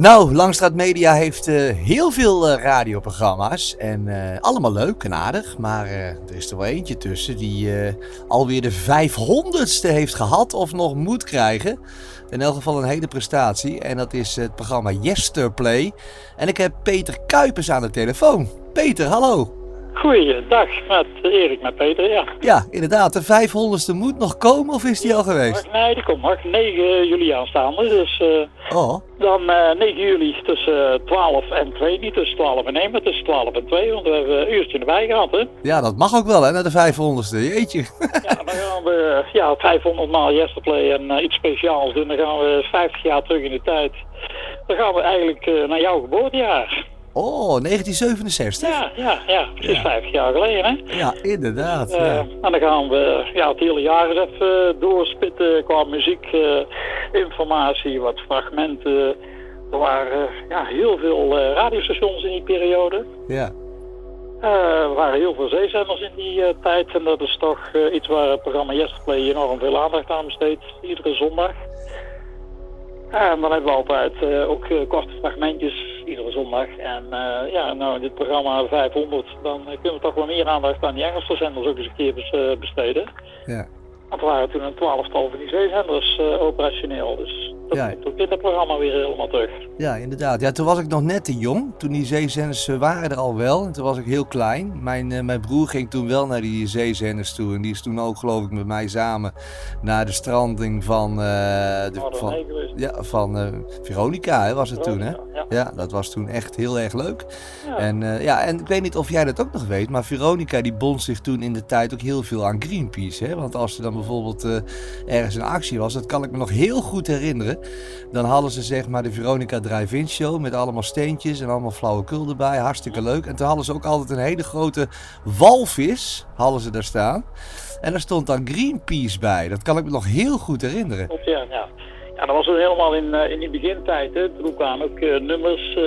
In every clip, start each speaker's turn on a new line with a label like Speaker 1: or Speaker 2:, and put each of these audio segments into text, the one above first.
Speaker 1: Nou, Langstraat Media heeft uh, heel veel uh, radioprogramma's. En uh, allemaal leuk en aardig. Maar er is er wel eentje tussen die alweer de 500ste heeft gehad of nog moet krijgen. In elk geval een hele prestatie. En dat is het programma Yesterplay. En ik heb Peter Kuipers aan de telefoon. Peter, hallo.
Speaker 2: Goeiedag, met Erik, met Peter, ja.
Speaker 1: Ja, inderdaad. De 500ste moet nog komen of is die al geweest?
Speaker 2: Nee, die komt nog. 9 juli aanstaande. Dus uh,
Speaker 1: oh.
Speaker 2: dan uh, 9 juli tussen 12 en 2. Niet tussen 12 en 1, maar tussen 12 en 2. Want we hebben een uurtje erbij gehad, hè.
Speaker 1: Ja, dat mag ook wel, hè, naar de 500ste. Jeetje.
Speaker 2: ja, dan gaan we ja, 500 maal Yesterplay en uh, iets speciaals doen. Dan gaan we 50 jaar terug in de tijd. Dan gaan we eigenlijk naar jouw geboortejaar.
Speaker 1: Oh, 1967?
Speaker 2: Ja, ja, ja. precies ja. 50 jaar geleden, hè?
Speaker 1: Ja, inderdaad. Uh, ja.
Speaker 2: En dan gaan we ja, het hele jaar even doorspitten qua muziek, uh, informatie, wat fragmenten. Er waren ja, heel veel radiostations in die periode.
Speaker 1: Ja.
Speaker 2: er waren heel veel zeezenders in die tijd en dat is toch iets waar het programma Yesterplay enorm veel aandacht aan besteedt, iedere zondag. En dan hebben we altijd ook korte fragmentjes iedere zondag. En uh, ja, nou in dit programma 500, dan kunnen we toch wel meer aandacht aan die Engelse zenders ook eens een keer besteden.
Speaker 1: Ja.
Speaker 2: Want er waren toen een twaalftal van die zeezenders uh, operationeel. Dus dat
Speaker 1: Ja.
Speaker 2: komt ook in het programma weer helemaal terug.
Speaker 1: Ja, inderdaad. Ja, toen was ik nog net te jong. Toen die zeezenders eh, waren er al wel. En toen was ik heel klein. Mijn, eh, mijn broer ging toen wel naar die zeezenders toe. En die is toen ook, geloof ik, met mij samen naar de stranding van, eh, de,
Speaker 2: Oh,
Speaker 1: van, ja, van eh, Veronica, hè, was het toen, hè?
Speaker 2: Ja.
Speaker 1: Ja, dat was toen echt heel erg leuk.
Speaker 2: Ja.
Speaker 1: En, eh, ja, en ik weet niet of jij dat ook nog weet, maar Veronica die bond zich toen in de tijd ook heel veel aan Greenpeace. Hè? Want als er dan bijvoorbeeld eh, ergens een actie was, dat kan ik me nog heel goed herinneren. Dan hadden ze zeg maar de Veronica Drive-In Show met allemaal steentjes en allemaal flauwekul erbij. Hartstikke leuk. En toen hadden ze ook altijd een hele grote walvis, hadden ze daar staan. En daar stond dan Greenpeace bij. Dat kan ik me nog heel goed herinneren.
Speaker 2: Ja, ja. Ja, dat was toen helemaal in, eh, in die begintijd. Hè. Toen kwamen ook eh, nummers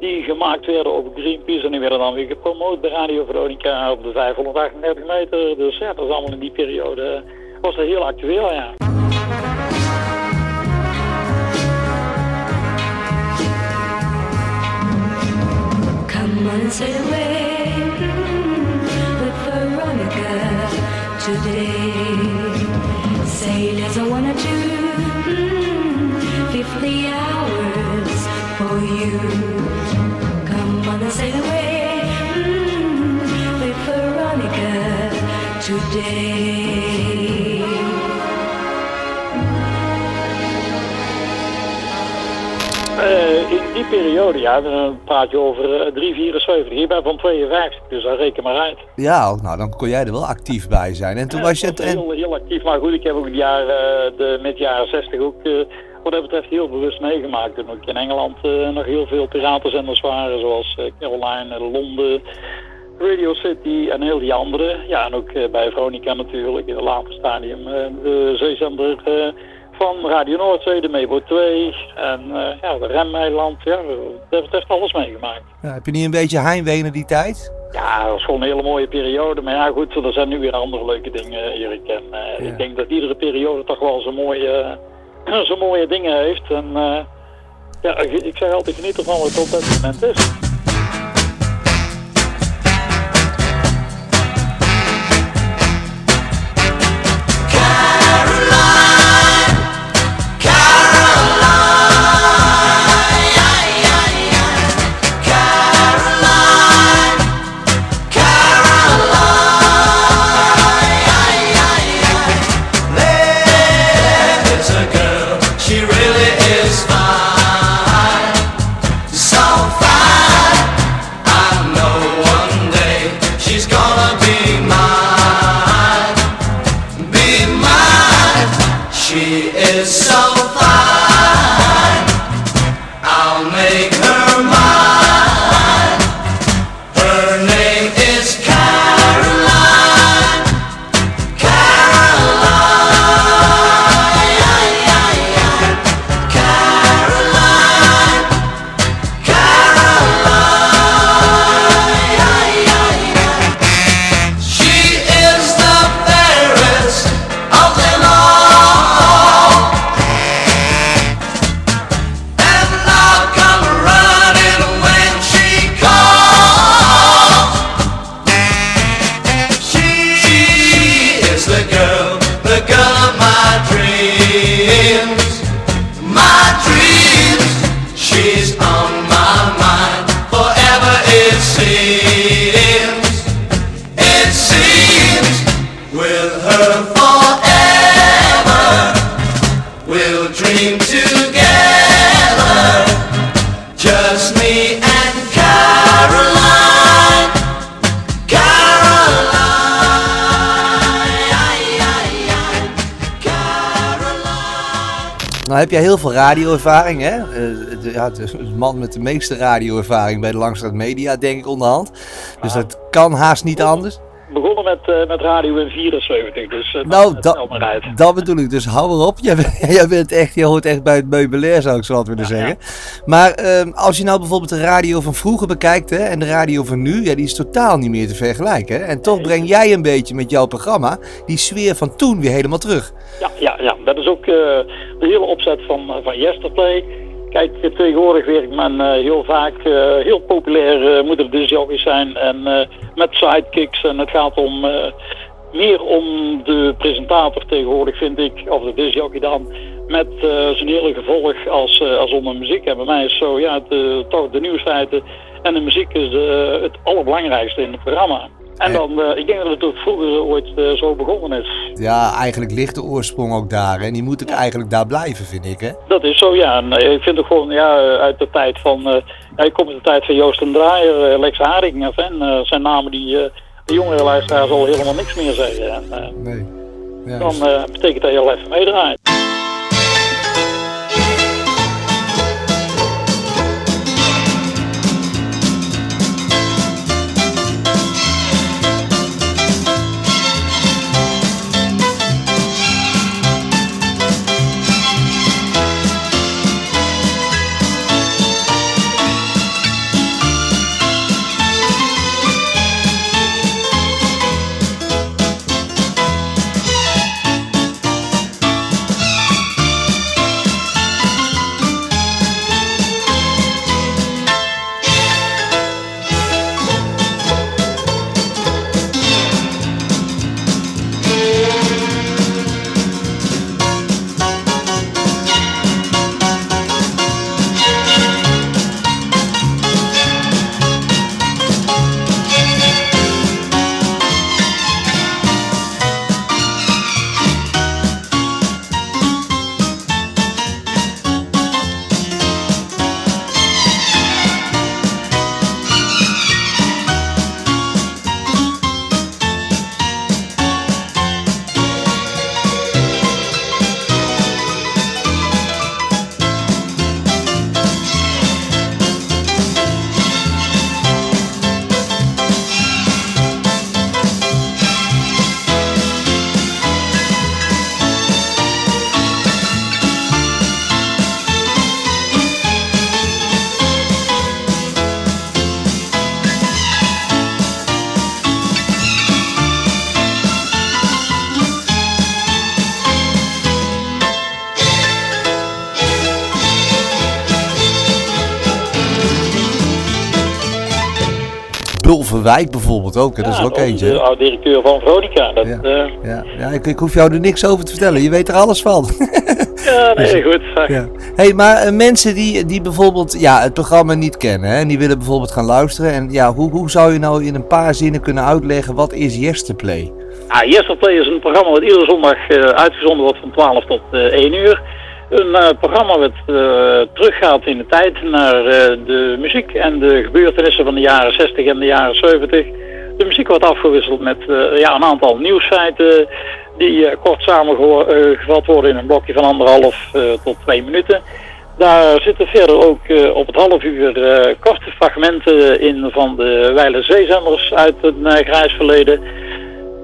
Speaker 2: die gemaakt werden over Greenpeace. En die werden dan weer gepromoot bij Radio Veronica op de 538 meter. Dus ja, dat was allemaal in die periode. eh, was dat heel actueel, ja. Periode, ja, dan praat je over eh, 374. Ik ben van 52, dus dan reken maar uit.
Speaker 1: Ja, nou dan kon jij er wel actief bij zijn. En toen
Speaker 2: Ja,
Speaker 1: was je het. En,
Speaker 2: heel, heel actief, maar goed, ik heb ook de jaren, de, met de jaren 60 ook eh, wat dat betreft heel bewust meegemaakt. Toen ook in Engeland eh, nog heel veel piratenzenders waren, zoals eh, Caroline, eh, Londen, Radio City en heel die andere. Ja, en ook eh, bij Veronica natuurlijk in een later stadium eh, de zeezender eh, van Radio Noordzee, de Mebo 2 en eh, ja, de Remmeiland. Ja, dat betreft alles meegemaakt.
Speaker 1: ja, heb je niet een beetje heimwee naar die tijd?
Speaker 2: Ja, dat was gewoon een hele mooie periode. Maar ja, goed, er zijn nu weer andere leuke dingen, Erik. En eh,
Speaker 1: Ja.
Speaker 2: ik denk dat iedere periode toch wel zijn mooie, eh, zijn mooie dingen heeft. En eh, ja, ik, ik zeg altijd geniet ervan wat het op dat moment is.
Speaker 1: Nou heb jij heel veel radioervaring, hè? Eh, de, ja, de man met de meeste radioervaring bij de Langstraat Media, denk ik onderhand. Dus dat kan haast niet anders.
Speaker 2: Begonnen met, eh, met radio in 74, dus uh,
Speaker 1: Nou,
Speaker 2: dat
Speaker 1: dat,
Speaker 2: tel maar uit.
Speaker 1: dat bedoel ik. Dus hou erop. Jij, jij, bent echt, je hoort echt bij het meubilair, zou ik zo wat willen zeggen. Maar ehm, als je nou bijvoorbeeld de radio van vroeger bekijkt hè, en de radio van nu, ja, die is totaal niet meer te vergelijken. Hè? En toch breng jij een beetje met jouw programma die sfeer van toen weer helemaal terug.
Speaker 2: Ja, ja, ja, dat is ook eh, de hele opzet van, eh, van Yesterplay. Kijk, eh, tegenwoordig werkt men eh, heel vaak eh, heel populair, eh, moet er discjockeys zijn en met sidekicks. En het gaat om meer om de presentator tegenwoordig, vind ik, of de discjockey dan, met zijn hele gevolg als, als om de muziek. En bij mij is zo, ja, toch de nieuwsfeiten en de muziek is het allerbelangrijkste in het programma. En
Speaker 1: Ja.
Speaker 2: dan, eh, ik denk dat het ook vroeger ooit eh, zo begonnen is.
Speaker 1: Ja, eigenlijk ligt de oorsprong ook daar. En die moet ook eigenlijk daar blijven, vind ik. Hè?
Speaker 2: Dat is zo, ja. En, eh, ik vind het gewoon ja, eh, uit de tijd van... eh ja, ik kom uit de tijd van Joost en Draaier, eh, Lex Haring en Van. eh, zijn namen die eh, de jongere luisteraars al helemaal niks meer zeggen. En eh,
Speaker 1: Nee. Ja,
Speaker 2: dan eh, betekent dat je al even meedraait.
Speaker 1: Pulverwijk bijvoorbeeld ook. hè, Dat is ook eentje.
Speaker 2: De oud-directeur van Veronica. Dat,
Speaker 1: Ja.
Speaker 2: ja.
Speaker 1: Ja, ja ik, ik hoef jou er niks over te vertellen. Je weet er alles van.
Speaker 2: ja, nee, goed.
Speaker 1: Ja. hey, maar eh, mensen die, die bijvoorbeeld ja, het programma niet kennen hè, en die willen bijvoorbeeld gaan luisteren. En ja, hoe, hoe zou je nou in een paar zinnen kunnen uitleggen wat is Yesterplay?
Speaker 2: Ah, Yesterplay is een programma dat iedere zondag eh, uitgezonden wordt van 12 tot eh 1 uur. Een eh, programma wat eh, teruggaat in de tijd naar eh, de muziek en de gebeurtenissen van de jaren 60 en de jaren 70. De muziek wordt afgewisseld met ja, een aantal nieuwsfeiten die kort samengevat worden in een blokje van anderhalf tot twee minuten. Daar zitten verder ook op het half uur korte fragmenten in van de Weile Zeezenders uit eh, grijs verleden.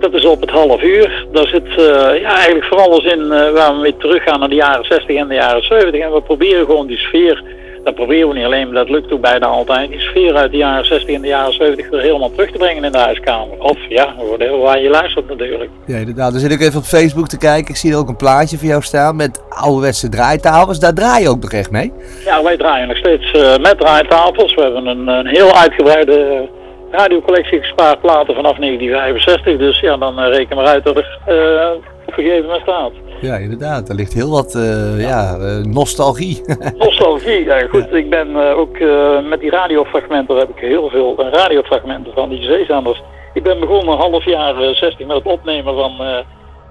Speaker 2: Dat is op het half uur. Daar zit eh, ja, eigenlijk van alles in eh, waar we mee teruggaan naar de jaren 60 en de jaren 70. En we proberen gewoon die sfeer, dat proberen we niet alleen, maar dat lukt ook bijna altijd, die sfeer uit de jaren 60 en de jaren 70 weer helemaal terug te brengen in de huiskamer. Of ja, whatever waar je luistert natuurlijk.
Speaker 1: Ja, inderdaad. Dan zit ik even op Facebook te kijken. Ik zie er ook een plaatje van jou staan met ouderwetse draaitafels. Daar draai je ook nog echt mee.
Speaker 2: Ja, wij draaien nog steeds eh, met draaitafels. We hebben een, een heel uitgebreide radiocollectie gespaard platen vanaf 1965. Dus ja, dan eh, reken maar uit dat er eh, op een gegeven moment staat.
Speaker 1: Ja, inderdaad. Er ligt heel wat eh, ja, eh, nostalgie.
Speaker 2: Nostalgie, ja, goed. Ik ben eh, ook eh, met die radiofragmenten, daar heb ik heel veel eh, radiofragmenten van die zeezenders.
Speaker 3: ik ben begonnen een half jaar eh, 60 met het opnemen van, eh,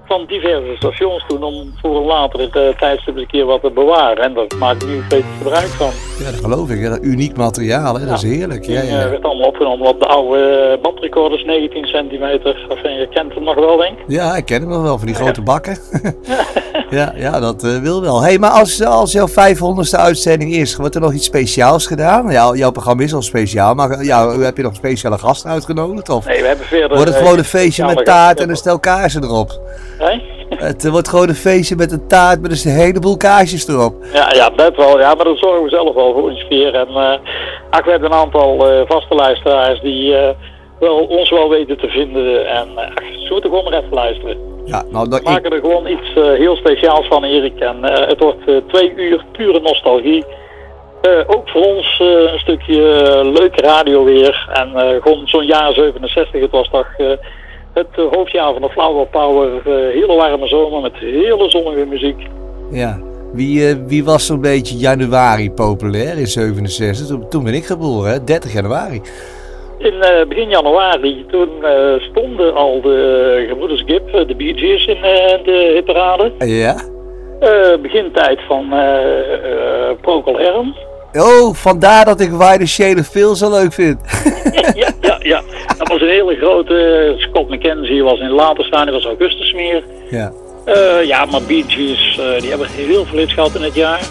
Speaker 3: van diverse stations toen om voor een later uh, tijdstip een keer wat te bewaren. En daar maak ik nu steeds gebruik van.
Speaker 1: Ja, dat geloof ik. hè. Dat uniek materiaal, hè? dat is heerlijk. Ja, ja.
Speaker 3: eh, werd allemaal opgenomen op de oude eh, bandrecorders, 19 centimeter. Enfin, je kent hem nog wel, denk ik.
Speaker 1: ja, ik ken hem nog wel van die grote bakken. ja, ja, dat eh, wil wel. hey, maar als, als jouw 500ste uitzending is, wordt er nog iets speciaals gedaan? Ja, jouw programma is al speciaal, maar ja, heb je nog speciale gasten uitgenodigd? Of
Speaker 3: Nee, we hebben verder...
Speaker 1: wordt het
Speaker 3: eh,
Speaker 1: gewoon een feestje met taart en een stel kaarsen erop?
Speaker 3: Nee?
Speaker 1: Het eh, wordt gewoon een feestje met een taart met een heleboel kaarsjes erop.
Speaker 3: Ja, ja, dat wel. Ja, maar dat zorgen we zelf wel voor een sfeer. En eh ach, we hebben een aantal eh, vaste luisteraars die eh, wel, ons wel weten te vinden. En eh, ach, ze moeten gewoon maar even luisteren.
Speaker 1: Ja, nou, dat,
Speaker 3: We maken er gewoon iets eh, heel speciaals van, Erik. En eh, het wordt eh, twee uur pure nostalgie. Ook voor ons een stukje eh, leuke radio weer. En gewoon zo'n jaar 67, het was toch het hoofdjaar van de Flower Power. hele warme zomer met hele zonnige muziek.
Speaker 1: ja. Wie, wie was zo'n beetje januari populair in 67? Toen, toen ben ik geboren, hè? 30 januari.
Speaker 3: In eh, begin januari, toen eh, stonden al de gebroeders Gibb, eh, de Bee Gees, in de hitparade.
Speaker 1: Ja.
Speaker 3: Begintijd van Procol Harum.
Speaker 1: Oh, vandaar dat ik Why the Shade of Phil zo leuk vind.
Speaker 3: ja, ja, ja. Dat was een hele grote. Scott McKenzie was in later staan, die was Augustus meer.
Speaker 1: ja.
Speaker 3: Ja, maar Bee Gees, die hebben heel veel hits gehad in het jaar.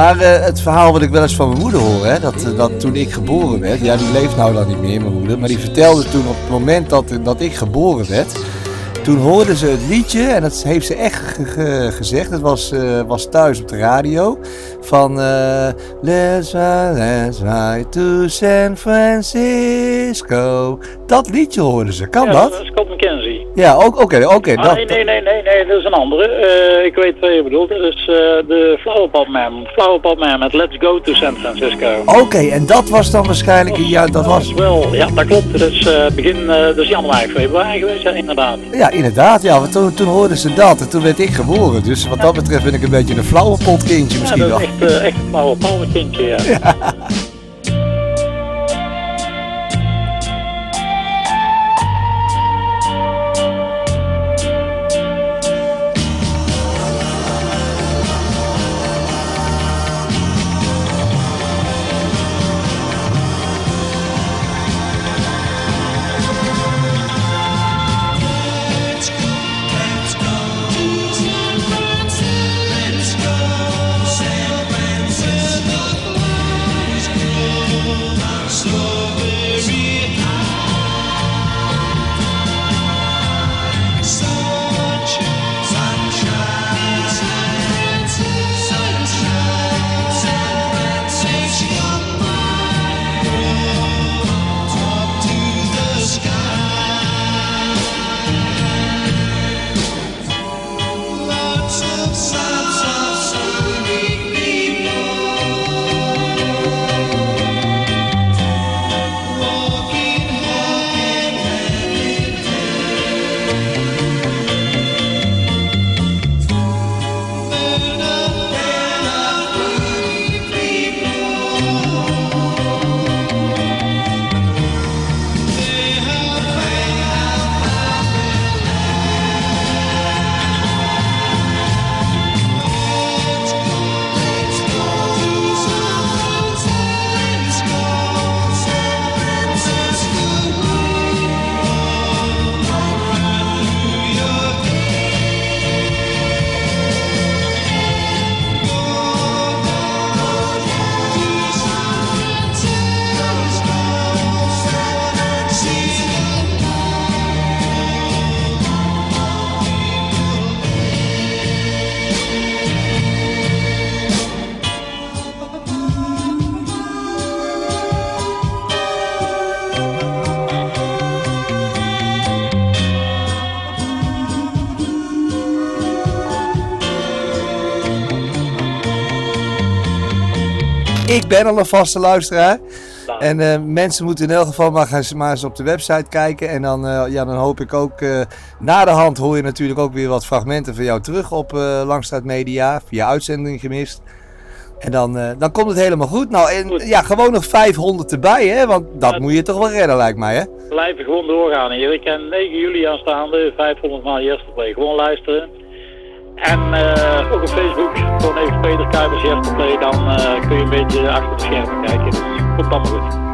Speaker 1: Maar eh, het verhaal wat ik wel eens van mijn moeder hoor, hè, dat, eh, dat toen ik geboren werd, ja die leeft nou dan niet meer, mijn moeder, maar die vertelde toen op het moment dat, dat ik geboren werd, toen hoorden ze het liedje, en dat heeft ze echt ge- ge- gezegd, het was, eh, was thuis op de radio, van eh, Let's fly, let's fly to San Francisco. Dat liedje hoorden ze, kan
Speaker 3: ja,
Speaker 1: dat?
Speaker 3: Scott McKenzie.
Speaker 1: Ja, oké, oké.
Speaker 3: Ah,
Speaker 1: dat-
Speaker 3: nee, nee, nee, nee, nee, dat is een andere. Eh, ik weet wat je bedoelt. Dat is eh, de Flowerpot Man. Flowerpot Man met Let's Go to San Francisco.
Speaker 1: Oké, en dat was dan waarschijnlijk, ja, dat was...
Speaker 3: Wel, ja, dat klopt. Dat is eh, begin, eh, dat is januari, februari geweest, ja, inderdaad.
Speaker 1: Ja, inderdaad. Ja, want toen, toen hoorden ze dat en toen werd ik geboren. Dus wat dat betreft ben ik een beetje een flauwe potkindje
Speaker 3: Ja,
Speaker 1: misschien
Speaker 3: dat
Speaker 1: wel.
Speaker 3: echt, eh, echt een flauwe powerkindje, ja.
Speaker 1: ben al een vaste luisteraar. En eh, mensen moeten in elk geval maar, gaan, maar eens op de website kijken. En dan, eh, ja, dan hoop ik ook, eh, na de hand hoor je natuurlijk ook weer wat fragmenten van jou terug op Langstraat Media. Via uitzending gemist. En dan, dan komt het helemaal goed. Nou, en
Speaker 2: Goed.
Speaker 1: ja, gewoon nog 500 erbij, hè? Want dat moet je toch wel redden, lijkt mij, hè?
Speaker 2: Blijven gewoon doorgaan hier. Ik ken 9 juli aanstaande, 500 maal Yesterday. Gewoon luisteren. En eh, ook op Facebook, gewoon even Peter Kuipers. Dan eh, kun je een beetje achter de schermen kijken. Dus komt allemaal goed.